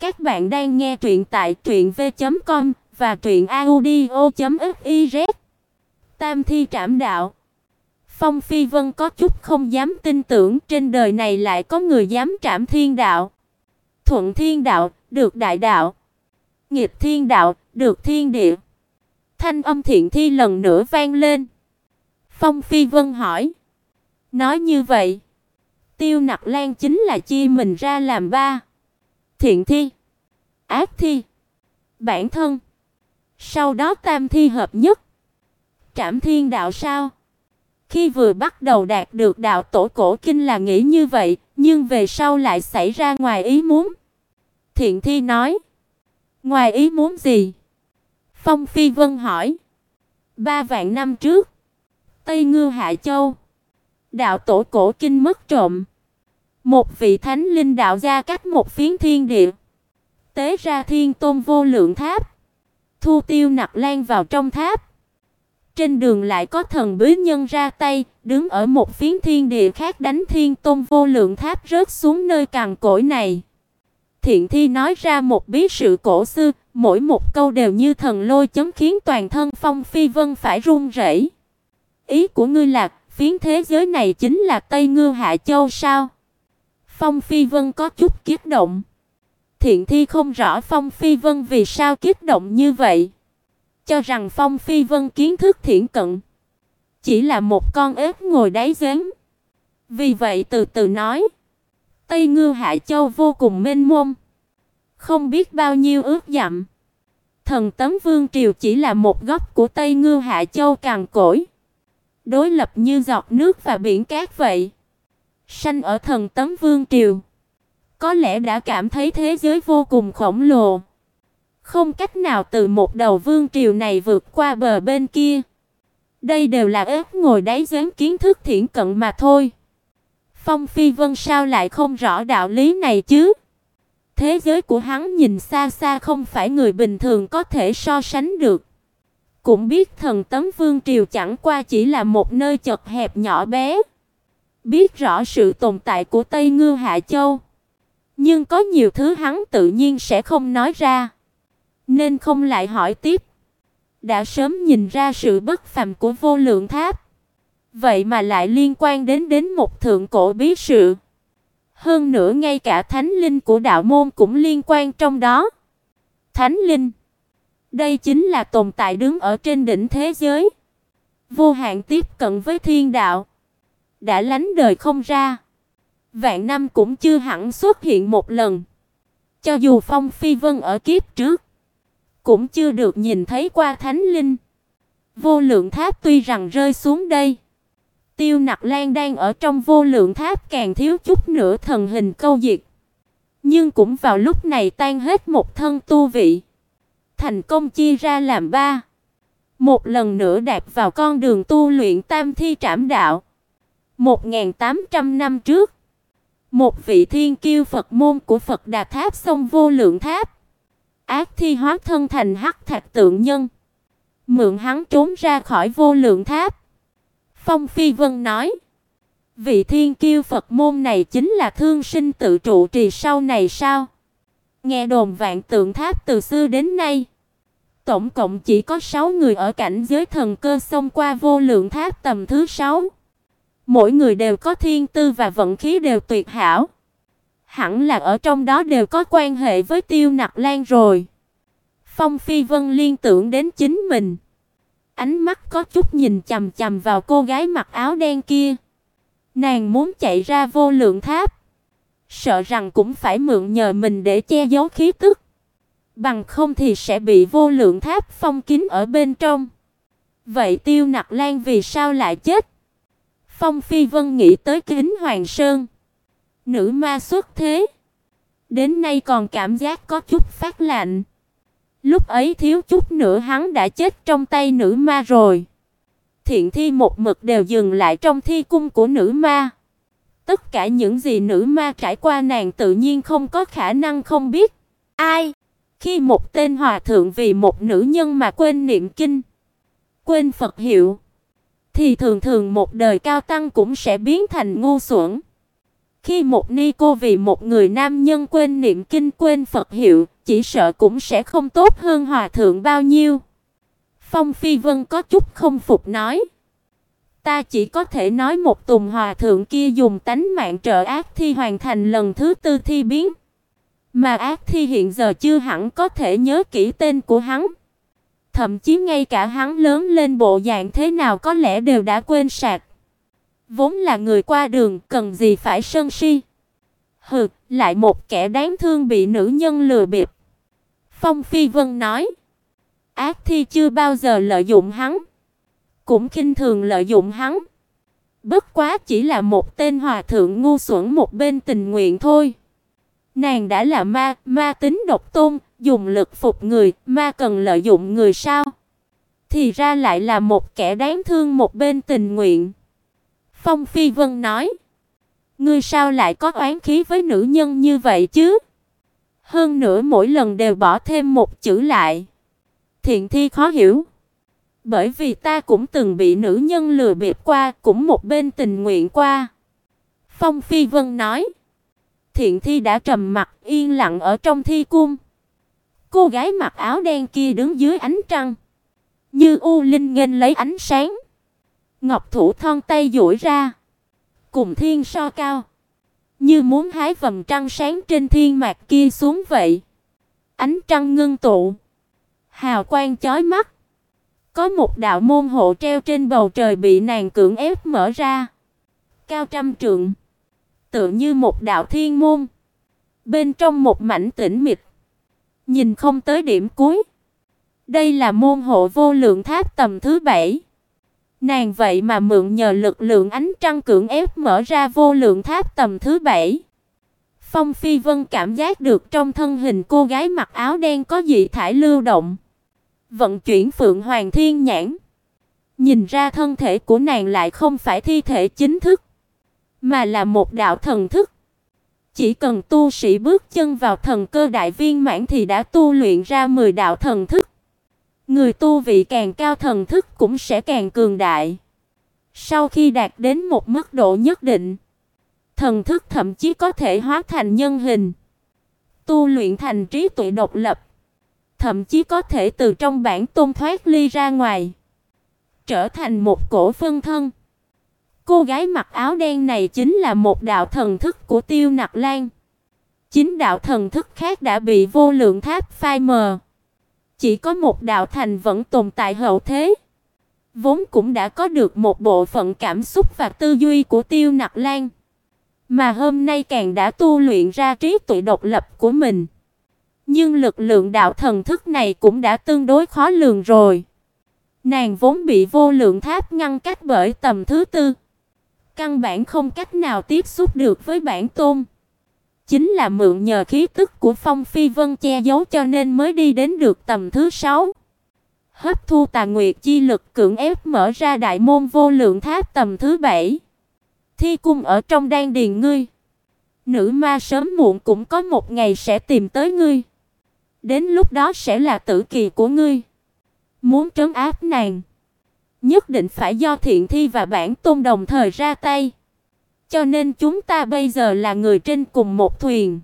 Các bạn đang nghe truyện tại truyệnv.com và truyệnaudio.fiz. Tam thi trảm đạo. Phong Phi Vân có chút không dám tin tưởng trên đời này lại có người dám trảm thiên đạo. Thuận thiên đạo, được đại đạo. Nghịch thiên đạo, được thiên địa. Thanh âm thiện thi lần nữa vang lên. Phong Phi Vân hỏi: "Nói như vậy, Tiêu Nặc Lan chính là chia mình ra làm ba?" Thiện thi, ác thi, bản thân. Sau đó tam thi hợp nhất. Trảm thiên đạo sao? Khi vừa bắt đầu đạt được đạo tổ cổ kinh là nghĩ như vậy, nhưng về sau lại xảy ra ngoài ý muốn. Thiện thi nói, ngoài ý muốn gì? Phong Phi Vân hỏi. Ba vạn năm trước, Tây Ngư Hạ Châu, đạo tổ cổ kinh mất trộm. Một vị thánh linh đạo gia cách một phiến thiên địa, tế ra Thiên Tôn vô lượng tháp, thu Tiêu Nặc Lan vào trong tháp. Trên đường lại có thần bí nhân ra tay, đứng ở một phiến thiên địa khác đánh Thiên Tôn vô lượng tháp rớt xuống nơi cằn cỗi này. Thiện Thi nói ra một bí sự cổ xưa, mỗi một câu đều như thần lôi chấn khiến toàn thân Phong Phi Vân phải run rẩy. Ý của ngươi là, phiến thế giới này chính là Tây Ngư Hạ Châu sao? Phong Phi Vân có chút kiếp động. Thiện Thi không rõ Phong Phi Vân vì sao kiếp động như vậy, cho rằng Phong Phi Vân kiến thức thiển cận, chỉ là một con ếch ngồi đáy giếng. Vì vậy từ từ nói, Tây Ngư Hạ Châu vô cùng mênh mông, không biết bao nhiêu ước dặm. Thần Tấm Vương triều chỉ là một góc của Tây Ngư Hạ Châu cằn cỗi, đối lập như giọt nước và biển cát vậy. Sanh ở thần tấm vương triều, có lẽ đã cảm thấy thế giới vô cùng khổng lồ, không cách nào từ một đầu vương triều này vượt qua bờ bên kia. Đây đều là ép ngồi đáy giếng kiến thức thiển cận mà thôi. Phong Phi Vân sao lại không rõ đạo lý này chứ? Thế giới của hắn nhìn xa xa không phải người bình thường có thể so sánh được. Cũng biết thần tấm vương triều chẳng qua chỉ là một nơi chật hẹp nhỏ bé biết rõ sự tồn tại của Tây Ngư Hạ Châu, nhưng có nhiều thứ hắn tự nhiên sẽ không nói ra, nên không lại hỏi tiếp. Đã sớm nhìn ra sự bất phàm của vô lượng tháp, vậy mà lại liên quan đến đến một thượng cổ bí sự. Hơn nữa ngay cả thánh linh của đạo môn cũng liên quan trong đó. Thánh linh, đây chính là tồn tại đứng ở trên đỉnh thế giới, vô hạn tiếp cận với thiên đạo đã lánh đời không ra. Vạn năm cũng chưa hẳn xuất hiện một lần. Cho dù Phong Phi Vân ở kiếp trước cũng chưa được nhìn thấy qua thánh linh. Vô lượng tháp tuy rằng rơi xuống đây, Tiêu Nặc Lan đang ở trong vô lượng tháp càng thiếu chút nữa thần hình câu diệt. Nhưng cũng vào lúc này tan hết một thân tu vị, thành công chia ra làm ba. Một lần nữa đạp vào con đường tu luyện Tam Thi Trảm Đạo. 1800 năm trước, một vị thiên kiêu Phật môn của Phật Đà Tháp sông vô lượng tháp, ác thi hóa thân thành hắc thạch tượng nhân, mượn hắn trốn ra khỏi vô lượng tháp. Phong Phi Vân nói, vị thiên kiêu Phật môn này chính là thương sinh tự trụ trì sau này sao? Nghe đồn vạn tượng tháp từ xưa đến nay, tổng cộng chỉ có 6 người ở cảnh giới thần cơ xông qua vô lượng tháp tầm thứ 6. Mỗi người đều có thiên tư và vận khí đều tuyệt hảo. Hẳn là ở trong đó đều có quan hệ với Tiêu Nặc Lan rồi. Phong Phi Vân liên tưởng đến chính mình. Ánh mắt có chút nhìn chằm chằm vào cô gái mặc áo đen kia. Nàng muốn chạy ra vô lượng tháp, sợ rằng cũng phải mượn nhờ mình để che giấu khí tức, bằng không thì sẽ bị vô lượng tháp phong kín ở bên trong. Vậy Tiêu Nặc Lan vì sao lại chết? Phong Phi Vân nghĩ tới Kính Hoàng Sơn. Nữ ma xuất thế. Đến nay còn cảm giác có chút phát lạnh. Lúc ấy thiếu chút nữa hắn đã chết trong tay nữ ma rồi. Thiện thi một mực đều dừng lại trong thi cung của nữ ma. Tất cả những gì nữ ma trải qua nàng tự nhiên không có khả năng không biết. Ai? Khi một tên hòa thượng vì một nữ nhân mà quên niệm kinh, quên Phật hiệu, thì thường thường một đời cao tăng cũng sẽ biến thành ngu xuẩn. Khi một ni cô vì một người nam nhân quên niệm kinh quên Phật hiệu, chỉ sợ cũng sẽ không tốt hơn hòa thượng bao nhiêu. Phong Phi Vân có chút không phục nói: "Ta chỉ có thể nói một Tùng hòa thượng kia dùng tánh mạng trợ ác thi hoàn thành lần thứ tư thi biến, mà ác thi hiện giờ chưa hẳn có thể nhớ kỹ tên của hắn." Thậm chí ngay cả hắn lớn lên bộ dạng thế nào có lẽ đều đã quên sạch. Vốn là người qua đường, cần gì phải sân si. Hừ, lại một kẻ đáng thương bị nữ nhân lừa bịp. Phong Phi Vân nói, ác thi chưa bao giờ lợi dụng hắn, cũng khinh thường lợi dụng hắn. Bất quá chỉ là một tên hòa thượng ngu xuẩn một bên tình nguyện thôi. Nàng đã là ma, ma tính độc tôn, dùng lực phục người, ma cần lợi dụng người sao? Thì ra lại là một kẻ đáng thương một bên tình nguyện. Phong Phi Vân nói: "Ngươi sao lại có oán khí với nữ nhân như vậy chứ?" Hơn nữa mỗi lần đều bỏ thêm một chữ lại. Thiện Thi khó hiểu. Bởi vì ta cũng từng bị nữ nhân lừa bịp qua, cũng một bên tình nguyện qua. Phong Phi Vân nói. Thiện Thi đã trầm mặt, yên lặng ở trong thi cung. Cô gái mặc áo đen kia đứng dưới ánh trăng, như u linh nghênh lấy ánh sáng. Ngọc thủ thon tay duỗi ra, cùng thiên so cao, như muốn hái vầng trăng sáng trên thiên mạc kia xuống vậy. Ánh trăng ngưng tụ, hào quang chói mắt. Có một đạo môn hộ treo trên bầu trời bị nàng cưỡng ép mở ra, cao trăm trượng, tựa như một đạo thiên môn. Bên trong một mảnh tĩnh mịch, nhìn không tới điểm cuối. Đây là môn hộ vô lượng tháp tầm thứ bảy. Nàng vậy mà mượn nhờ lực lượng ánh trăng cưỡng ép mở ra vô lượng tháp tầm thứ bảy. Phong Phi Vân cảm giác được trong thân hình cô gái mặc áo đen có dị thải lưu động. Vận chuyển Phượng Hoàng Thiên nhãn, nhìn ra thân thể của nàng lại không phải thi thể chính thức, mà là một đạo thần thức. Chỉ cần tu sĩ bước chân vào thần cơ đại viên mãn thì đã tu luyện ra 10 đạo thần thức. Người tu vị càng cao thần thức cũng sẽ càng cường đại. Sau khi đạt đến một mức độ nhất định, thần thức thậm chí có thể hóa thành nhân hình, tu luyện thành trí tuệ độc lập, thậm chí có thể từ trong bản tôn thoát ly ra ngoài, trở thành một cổ phân thân. Cô gái mặc áo đen này chính là một đạo thần thức của Tiêu Nặc Lan. Chính đạo thần thức khác đã bị vô lượng tháp phai mờ. Chỉ có một đạo thành vẫn tồn tại hậu thế. Vốn cũng đã có được một bộ phận cảm xúc và tư duy của Tiêu Nặc Lan, mà hôm nay càng đã tu luyện ra trí tuệ độc lập của mình. Nhưng lực lượng đạo thần thức này cũng đã tương đối khó lường rồi. Nàng vốn bị vô lượng tháp ngăn cách bởi tầm thứ tư, căn bản không cách nào tiếp xúc được với bản tôn chính là mượn nhờ khí tức của Phong Phi Vân che giấu cho nên mới đi đến được tầm thứ 6. Hấp thu tà nguyệt chi lực cưỡng ép mở ra đại môn vô lượng tháp tầm thứ 7. Thi cung ở trong đan điền ngươi. Nữ ma sớm muộn cũng có một ngày sẽ tìm tới ngươi. Đến lúc đó sẽ là tử kỳ của ngươi. Muốn trấn áp nàng, nhất định phải do Thiện Thi và Bản Tôn đồng thời ra tay. Cho nên chúng ta bây giờ là người trên cùng một thuyền.